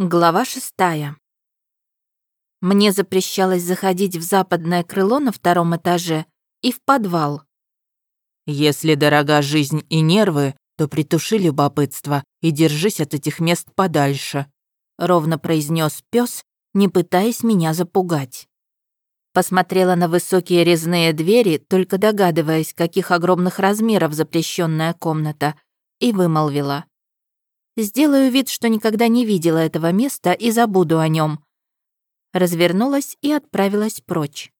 Глава шестая. Мне запрещалось заходить в западное крыло на втором этаже и в подвал. «Если дорога жизнь и нервы, то притуши любопытство и держись от этих мест подальше», ровно произнес пес, не пытаясь меня запугать. Посмотрела на высокие резные двери, только догадываясь, каких огромных размеров запрещенная комната, и вымолвила. Сделаю вид, что никогда не видела этого места и забуду о нем. Развернулась и отправилась прочь.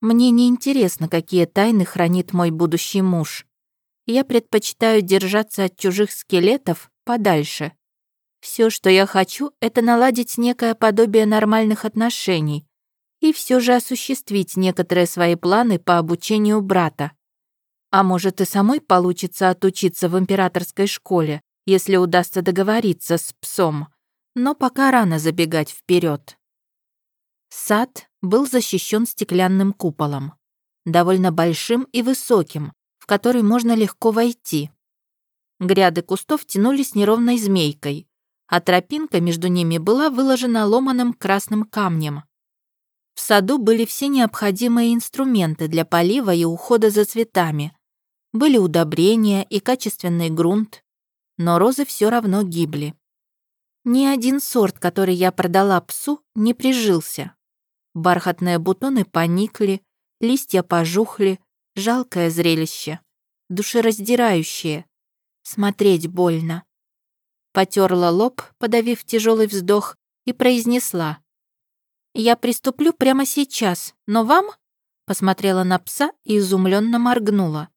Мне не интересно, какие тайны хранит мой будущий муж. Я предпочитаю держаться от чужих скелетов подальше. Все, что я хочу, это наладить некое подобие нормальных отношений и все же осуществить некоторые свои планы по обучению брата. А может, и самой получится отучиться в императорской школе, если удастся договориться с псом, но пока рано забегать вперед. Сад был защищен стеклянным куполом, довольно большим и высоким, в который можно легко войти. Гряды кустов тянулись неровной змейкой, а тропинка между ними была выложена ломаным красным камнем. В саду были все необходимые инструменты для полива и ухода за цветами. Были удобрения и качественный грунт, но розы все равно гибли. Ни один сорт, который я продала псу, не прижился. Бархатные бутоны поникли, листья пожухли, жалкое зрелище, душераздирающее. Смотреть больно. Потерла лоб, подавив тяжелый вздох, и произнесла. «Я приступлю прямо сейчас, но вам?» Посмотрела на пса и изумленно моргнула.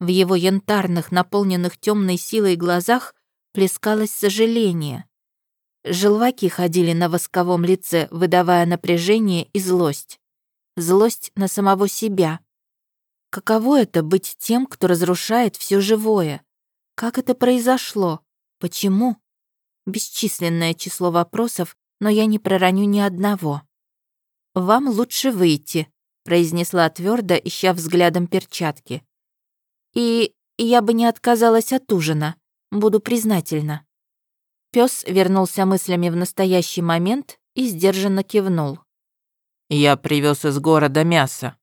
В его янтарных, наполненных темной силой глазах плескалось сожаление. Желваки ходили на восковом лице, выдавая напряжение и злость. Злость на самого себя. Каково это быть тем, кто разрушает все живое? Как это произошло? Почему? Бесчисленное число вопросов, но я не пророню ни одного. «Вам лучше выйти», — произнесла твердо, ища взглядом перчатки. И я бы не отказалась от ужина. Буду признательна». Пес вернулся мыслями в настоящий момент и сдержанно кивнул. «Я привез из города мясо».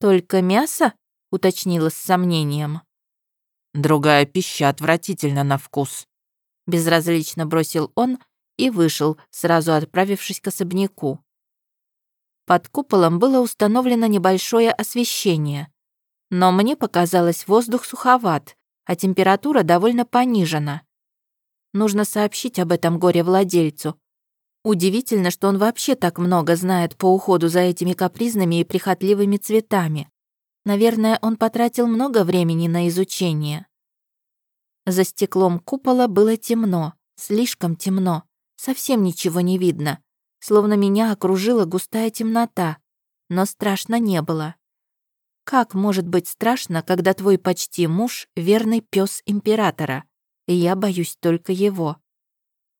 «Только мясо?» — уточнила с сомнением. «Другая пища отвратительна на вкус», — безразлично бросил он и вышел, сразу отправившись к особняку. Под куполом было установлено небольшое освещение, но мне показалось, воздух суховат, а температура довольно понижена. Нужно сообщить об этом горе-владельцу. Удивительно, что он вообще так много знает по уходу за этими капризными и прихотливыми цветами. Наверное, он потратил много времени на изучение. За стеклом купола было темно, слишком темно, совсем ничего не видно, словно меня окружила густая темнота, но страшно не было. Как может быть страшно, когда твой почти муж — верный пес императора? И я боюсь только его.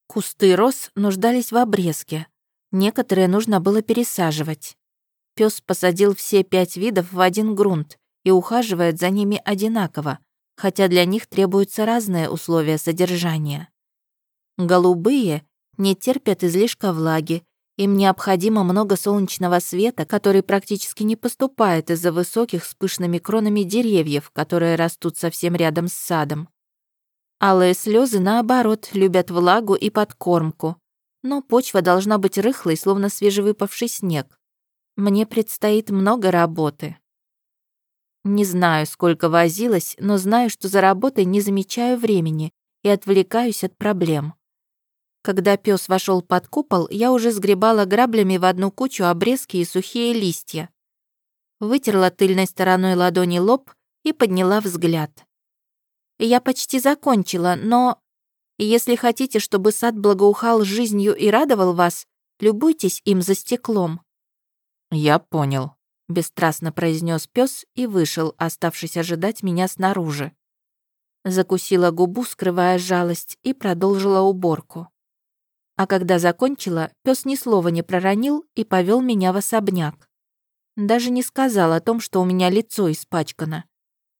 Кусты роз нуждались в обрезке. Некоторые нужно было пересаживать. Пес посадил все пять видов в один грунт и ухаживает за ними одинаково, хотя для них требуются разные условия содержания. Голубые не терпят излишка влаги им необходимо много солнечного света, который практически не поступает из-за высоких с пышными кронами деревьев, которые растут совсем рядом с садом. Алые слезы, наоборот, любят влагу и подкормку. Но почва должна быть рыхлой, словно свежевыпавший снег. Мне предстоит много работы. Не знаю, сколько возилась, но знаю, что за работой не замечаю времени и отвлекаюсь от проблем. Когда пес вошел под купол, я уже сгребала граблями в одну кучу обрезки и сухие листья. Вытерла тыльной стороной ладони лоб и подняла взгляд. Я почти закончила, но... Если хотите, чтобы сад благоухал жизнью и радовал вас, любуйтесь им за стеклом. Я понял, бесстрастно произнес пес и вышел, оставшись ожидать меня снаружи. Закусила губу, скрывая жалость, и продолжила уборку. А когда закончила, пес ни слова не проронил и повел меня в особняк. Даже не сказал о том, что у меня лицо испачкано.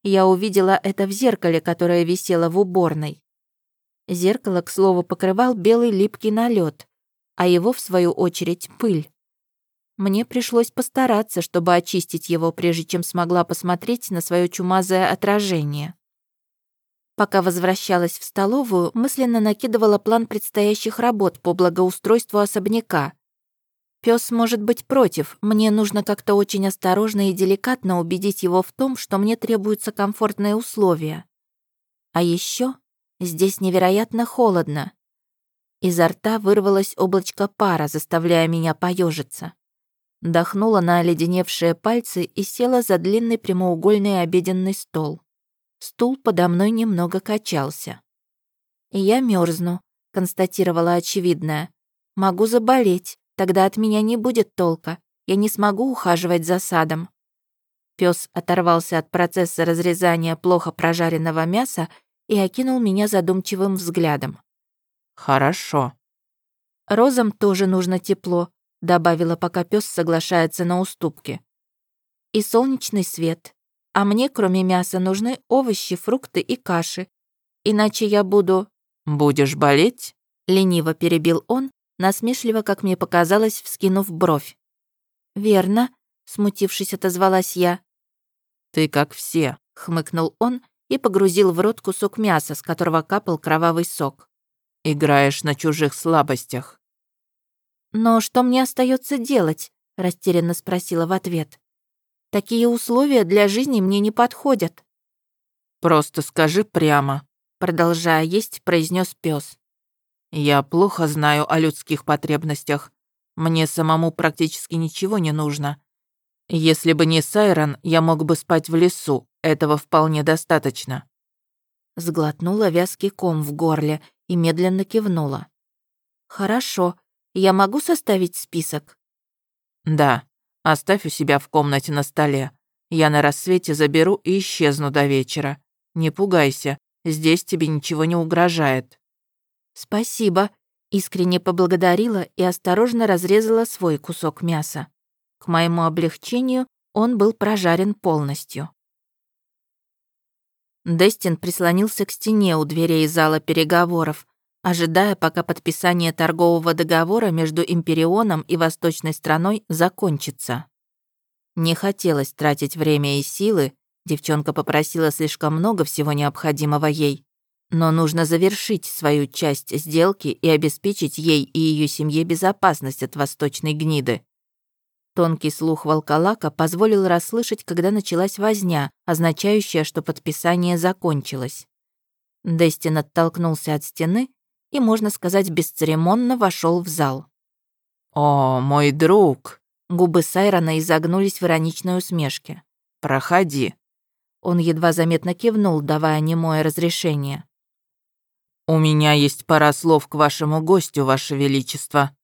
Я увидела это в зеркале, которое висело в уборной. Зеркало, к слову, покрывал белый липкий налет, а его, в свою очередь, пыль. Мне пришлось постараться, чтобы очистить его, прежде чем смогла посмотреть на свое чумазое отражение. Пока возвращалась в столовую, мысленно накидывала план предстоящих работ по благоустройству особняка. Пёс может быть против, мне нужно как-то очень осторожно и деликатно убедить его в том, что мне требуются комфортные условия. А еще здесь невероятно холодно. Изо рта вырвалось облачко пара, заставляя меня поежиться. Дохнула на оледеневшие пальцы и села за длинный прямоугольный обеденный стол. Стул подо мной немного качался. «Я мерзну», — констатировала очевидное. «Могу заболеть, тогда от меня не будет толка. Я не смогу ухаживать за садом». Пёс оторвался от процесса разрезания плохо прожаренного мяса и окинул меня задумчивым взглядом. «Хорошо». «Розам тоже нужно тепло», — добавила, пока пёс соглашается на уступки. «И солнечный свет. А мне, кроме мяса, нужны овощи, фрукты и каши. Иначе я буду...» «Будешь болеть?» — лениво перебил он, насмешливо, как мне показалось, вскинув бровь. «Верно», — смутившись, отозвалась я. «Ты как все», — хмыкнул он и погрузил в рот кусок мяса, с которого капал кровавый сок. «Играешь на чужих слабостях». «Но что мне остается делать?» — растерянно спросила в ответ. Такие условия для жизни мне не подходят». «Просто скажи прямо», — продолжая есть, произнес пес. «Я плохо знаю о людских потребностях. Мне самому практически ничего не нужно. Если бы не Сайрон, я мог бы спать в лесу. Этого вполне достаточно». Сглотнула вязкий ком в горле и медленно кивнула. «Хорошо. Я могу составить список?» «Да. Оставь у себя в комнате на столе. Я на рассвете заберу и исчезну до вечера. Не пугайся, здесь тебе ничего не угрожает». «Спасибо», — искренне поблагодарила и осторожно разрезала свой кусок мяса. К моему облегчению он был прожарен полностью. Дестин прислонился к стене у дверей зала переговоров, ожидая, пока подписание торгового договора между Империоном и восточной страной закончится. Не хотелось тратить время и силы, девчонка попросила слишком много всего необходимого ей, но нужно завершить свою часть сделки и обеспечить ей и ее семье безопасность от восточной гниды. Тонкий слух волколака позволил расслышать, когда началась возня, означающая, что подписание закончилось. Дестин оттолкнулся от стены и, можно сказать, бесцеремонно вошел в зал. «О, мой друг!» Губы Сайрона изогнулись в ироничной усмешке. «Проходи». Он едва заметно кивнул, давая немое разрешение. «У меня есть пара слов к вашему гостю, ваше величество».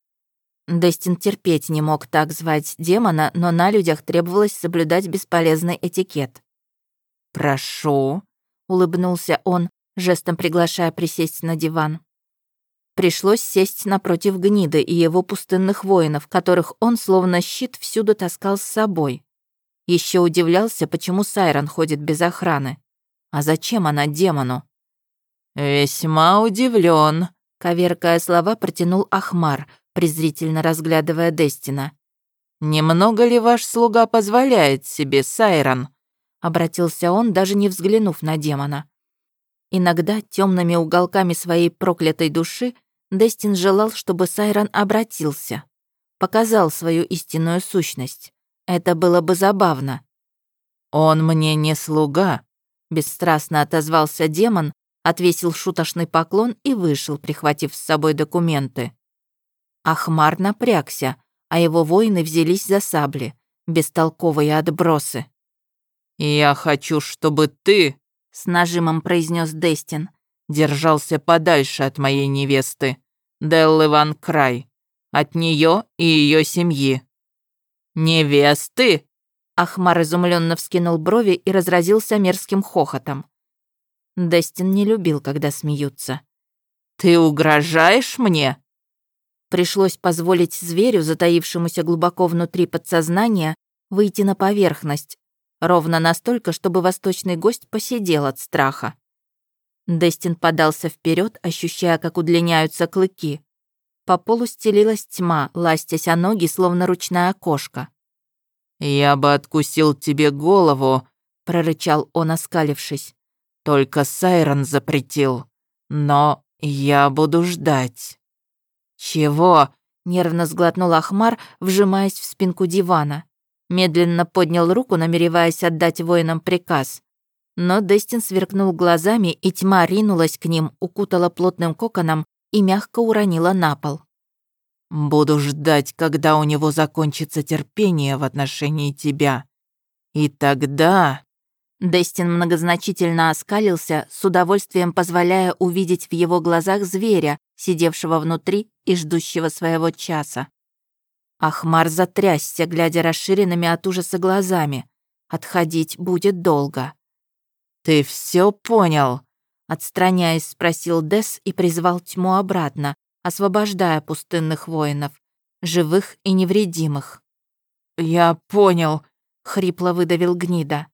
Дестин терпеть не мог так звать демона, но на людях требовалось соблюдать бесполезный этикет. «Прошу», — улыбнулся он, жестом приглашая присесть на диван. Пришлось сесть напротив гниды и его пустынных воинов, которых он словно щит всюду таскал с собой. Еще удивлялся, почему Сайрон ходит без охраны. А зачем она демону? «Весьма удивлен, коверкая слова, протянул Ахмар, презрительно разглядывая Дестина. «Немного ли ваш слуга позволяет себе, Сайрон?» Обратился он, даже не взглянув на демона. Иногда темными уголками своей проклятой души Дестин желал, чтобы Сайрон обратился, показал свою истинную сущность. Это было бы забавно. «Он мне не слуга», — бесстрастно отозвался демон, отвесил шуточный поклон и вышел, прихватив с собой документы. Ахмар напрягся, а его воины взялись за сабли, бестолковые отбросы. «Я хочу, чтобы ты», — с нажимом произнес Дестин, держался подальше от моей невесты, Деллы Ван Край, от нее и ее семьи. Невесты? Ахмар изумленно вскинул брови и разразился мерзким хохотом. Дестин не любил, когда смеются. «Ты угрожаешь мне?» Пришлось позволить зверю, затаившемуся глубоко внутри подсознания, выйти на поверхность, ровно настолько, чтобы восточный гость посидел от страха. Дестин подался вперед, ощущая, как удлиняются клыки. По полу стелилась тьма, ластясь о ноги, словно ручная кошка. «Я бы откусил тебе голову», — прорычал он, оскалившись. «Только Сайрон запретил. Но я буду ждать». «Чего?» — нервно сглотнул Ахмар, вжимаясь в спинку дивана. Медленно поднял руку, намереваясь отдать воинам приказ. Но Дестин сверкнул глазами, и тьма ринулась к ним, укутала плотным коконом и мягко уронила на пол. «Буду ждать, когда у него закончится терпение в отношении тебя. И тогда...» Дестин многозначительно оскалился, с удовольствием позволяя увидеть в его глазах зверя, сидевшего внутри и ждущего своего часа. Ахмар затрясся, глядя расширенными от ужаса глазами. Отходить будет долго. «Ты все понял?» Отстраняясь, спросил Дес и призвал тьму обратно, освобождая пустынных воинов, живых и невредимых. «Я понял», — хрипло выдавил гнида.